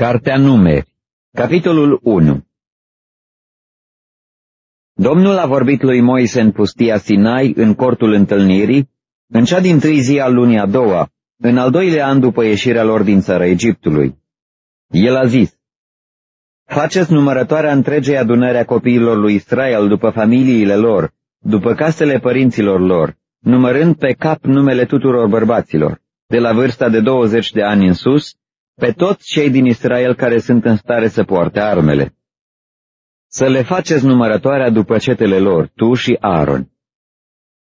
Cartea Numeri, capitolul 1 Domnul a vorbit lui Moise în pustia Sinai, în cortul întâlnirii, în cea din trei zi al lunii a doua, în al doilea an după ieșirea lor din țara Egiptului. El a zis, Faceți numărătoarea întregei adunări a copiilor lui Israel după familiile lor, după casele părinților lor, numărând pe cap numele tuturor bărbaților, de la vârsta de 20 de ani în sus, pe toți cei din Israel care sunt în stare să poarte armele. Să le faceți numărătoarea după cetele lor, tu și Aaron.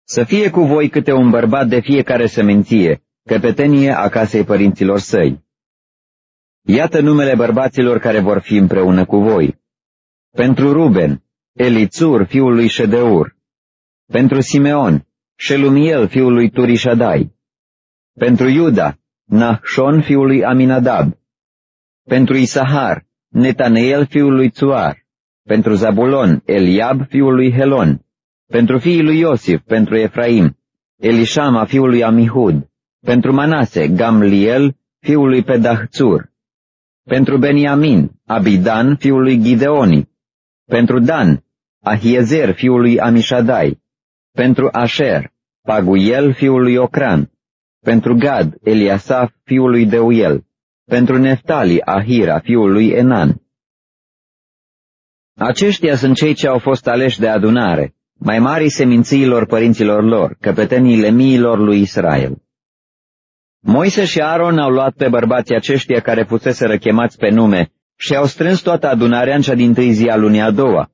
Să fie cu voi câte un bărbat de fiecare seminție, căpetenie a casei părinților săi. Iată numele bărbaților care vor fi împreună cu voi. Pentru Ruben, Elițur, fiul lui Ședeur. Pentru Simeon, Shelumiel, fiul lui Turișadai. Pentru Iuda, Nahshon fiul lui Aminadab, pentru Isahar, Netaneel fiul lui Tsuar, pentru Zabulon, Eliab fiul lui Helon, pentru fiii lui Iosif, pentru Efraim, Elishama fiul lui Amihud, pentru Manase, Gamliel fiul lui Pedahțur, pentru Beniamin, Abidan fiul lui Gideoni, pentru Dan, Ahiezer fiul lui Amishadai, pentru Asher, Paguiel fiul lui Ocran, pentru Gad, Eliasaf, fiul lui Deuel, pentru Neftali, Ahira, fiul lui Enan. Aceștia sunt cei ce au fost aleși de adunare, mai mari semințiilor părinților lor, căpeteniile miilor lui Israel. Moise și Aaron au luat pe bărbații aceștia care fusese chemați pe nume și au strâns toată adunarea în cea din tâi zi a lunii a doua.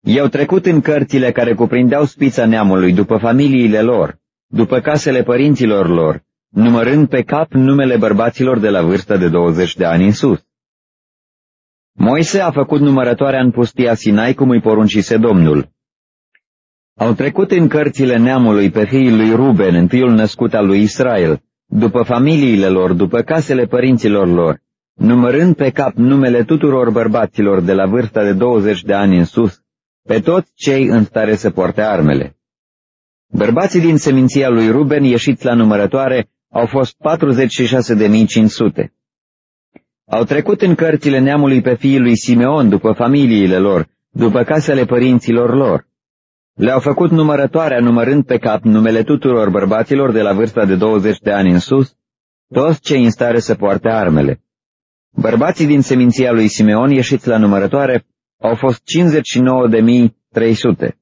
I-au trecut în cărțile care cuprindeau spița neamului după familiile lor, după casele părinților lor, numărând pe cap numele bărbaților de la vârsta de 20 de ani în sus. Moise a făcut numărătoarea în pustia Sinai cum îi poruncise Domnul. Au trecut în cărțile neamului pe fiii lui Ruben, întâiul născut al lui Israel, după familiile lor, după casele părinților lor, numărând pe cap numele tuturor bărbaților de la vârsta de 20 de ani în sus, pe toți cei în stare să poarte armele. Bărbații din seminția lui Ruben ieșiți la numărătoare au fost 46.500. Au trecut în cărțile neamului pe fiii lui Simeon după familiile lor, după casele părinților lor. Le-au făcut numărătoarea numărând pe cap numele tuturor bărbaților de la vârsta de 20 de ani în sus, toți cei în stare să poarte armele. Bărbații din seminția lui Simeon ieșiți la numărătoare au fost 59.300.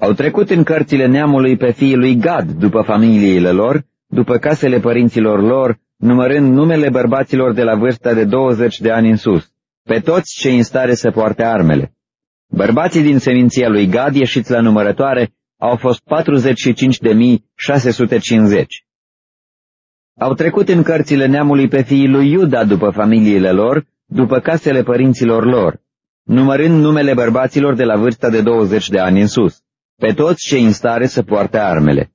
Au trecut în cărțile neamului pe fiii lui Gad după familiile lor, după casele părinților lor, numărând numele bărbaților de la vârsta de 20 de ani în sus, pe toți cei în stare să poarte armele. Bărbații din seminția lui Gad ieșiți la numărătoare au fost 45.650. Au trecut în cărțile neamului pe fiii lui Iuda după familiile lor, după casele părinților lor, numărând numele bărbaților de la vârsta de 20 de ani în sus pe toți cei în stare să poarte armele.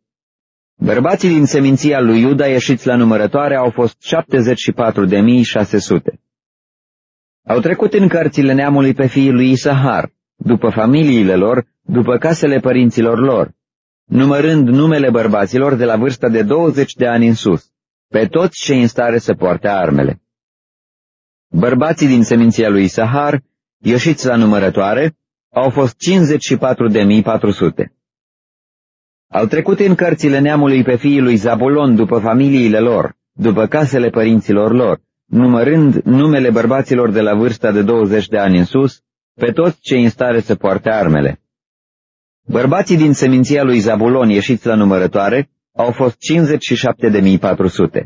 Bărbații din seminția lui Iuda ieșiți la numărătoare au fost 74.600. Au trecut în cărțile neamului pe fiii lui Isahar, după familiile lor, după casele părinților lor, numărând numele bărbaților de la vârsta de 20 de ani în sus, pe toți cei în stare să poarte armele. Bărbații din seminția lui Isahar, ieșiți la numărătoare, au fost 54.400. Au trecut în cărțile neamului pe fiii lui Zabulon după familiile lor, după casele părinților lor, numărând numele bărbaților de la vârsta de 20 de ani în sus, pe toți cei în stare să poarte armele. Bărbații din seminția lui Zabulon ieșiți la numărătoare au fost 57.400.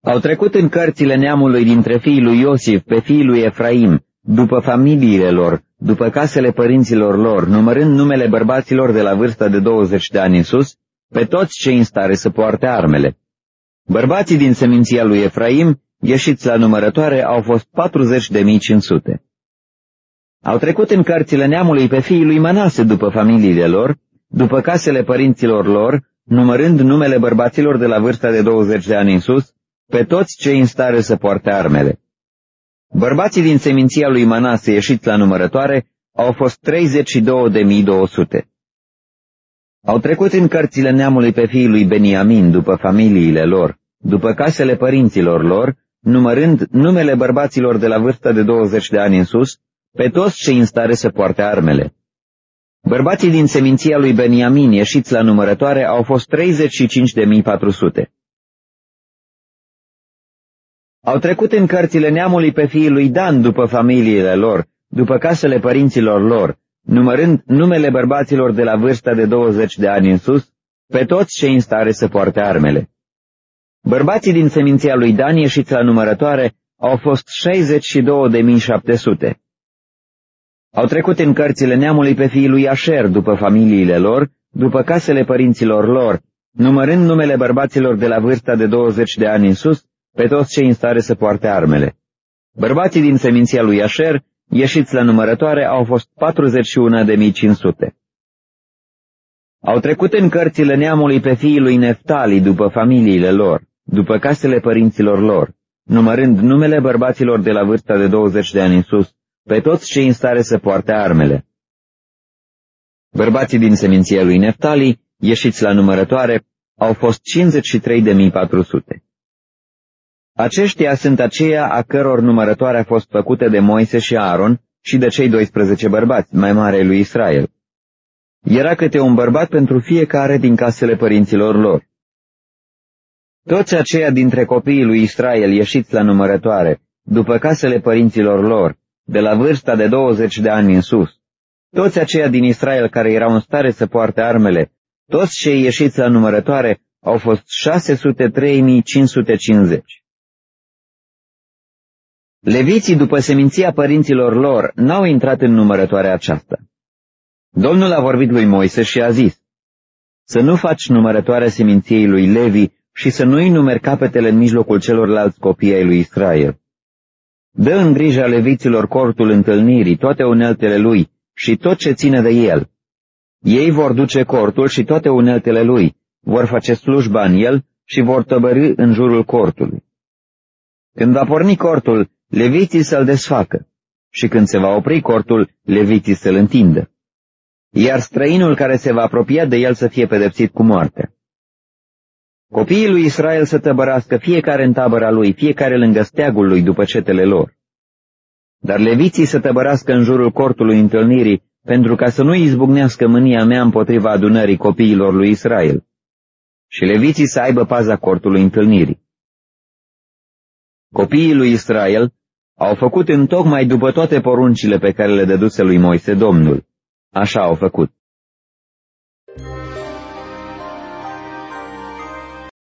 Au trecut în cărțile neamului dintre fiii lui Iosif pe fiii lui Efraim, după familiile lor, după casele părinților lor, numărând numele bărbaților de la vârsta de 20 de ani în sus, pe toți cei în stare să poarte armele. Bărbații din seminția lui Efraim, ieșiți la numărătoare, au fost 40.500. Au trecut în cărțile neamului pe fiii lui Manase după familiile lor, după casele părinților lor, numărând numele bărbaților de la vârsta de 20 de ani în sus, pe toți cei în stare să poarte armele. Bărbații din seminția lui Manase ieșiți la numărătoare au fost 32.200. Au trecut în cărțile neamului pe fiii lui Beniamin după familiile lor, după casele părinților lor, numărând numele bărbaților de la vârsta de 20 de ani în sus, pe toți cei în stare să poarte armele. Bărbații din seminția lui Beniamin ieșiți la numărătoare au fost 35.400. Au trecut în cărțile neamului pe fiii lui Dan după familiile lor, după casele părinților lor, numărând numele bărbaților de la vârsta de 20 de ani în sus, pe toți cei în stare să poarte armele. Bărbații din seminția lui Dan ieșiți la numărătoare au fost 62.700. Au trecut în cărțile neamului pe fiii lui Asher după familiile lor, după casele părinților lor, numărând numele bărbaților de la vârsta de 20 de ani în sus, pe toți cei în stare să poarte armele. Bărbații din seminția lui Asher, ieșiți la numărătoare, au fost 41.500. Au trecut în cărțile neamului pe fiii lui Neftali după familiile lor, după casele părinților lor, numărând numele bărbaților de la vârsta de 20 de ani în sus, pe toți cei în stare să poarte armele. Bărbații din seminția lui Neftali, ieșiți la numărătoare, au fost 53.400. Aceștia sunt aceia a căror numărătoare a fost făcută de Moise și Aaron și de cei 12 bărbați, mai mare lui Israel. Era câte un bărbat pentru fiecare din casele părinților lor. Toți aceia dintre copiii lui Israel ieșiți la numărătoare, după casele părinților lor, de la vârsta de 20 de ani în sus, toți aceia din Israel care erau în stare să poarte armele, toți cei ieșiți la numărătoare au fost 603.550. Leviții, după seminția părinților lor, n-au intrat în numărătoarea aceasta. Domnul a vorbit lui Moise și a zis, să nu faci numărătoarea seminției lui Levi și să nu-i numeri capetele în mijlocul celorlalți copii ai lui Israel. Dă în grija leviților cortul întâlnirii, toate uneltele lui și tot ce ține de el. Ei vor duce cortul și toate uneltele lui, vor face slujba în el și vor tăbărâ în jurul cortului. Când va porni cortul, leviții să-l desfacă și când se va opri cortul, leviții să-l întindă. Iar străinul care se va apropia de el să fie pedepsit cu moarte. Copiii lui Israel să tăbărască fiecare în tabăra lui, fiecare lângă steagul lui după cetele lor. Dar leviții să tăbărască în jurul cortului întâlnirii, pentru ca să nu izbucnească mânia mea împotriva adunării copiilor lui Israel. Și leviții să aibă paza cortului întâlnirii. Copiii lui Israel au făcut întocmai după toate poruncile pe care le dăduse lui Moise Domnul. Așa au făcut.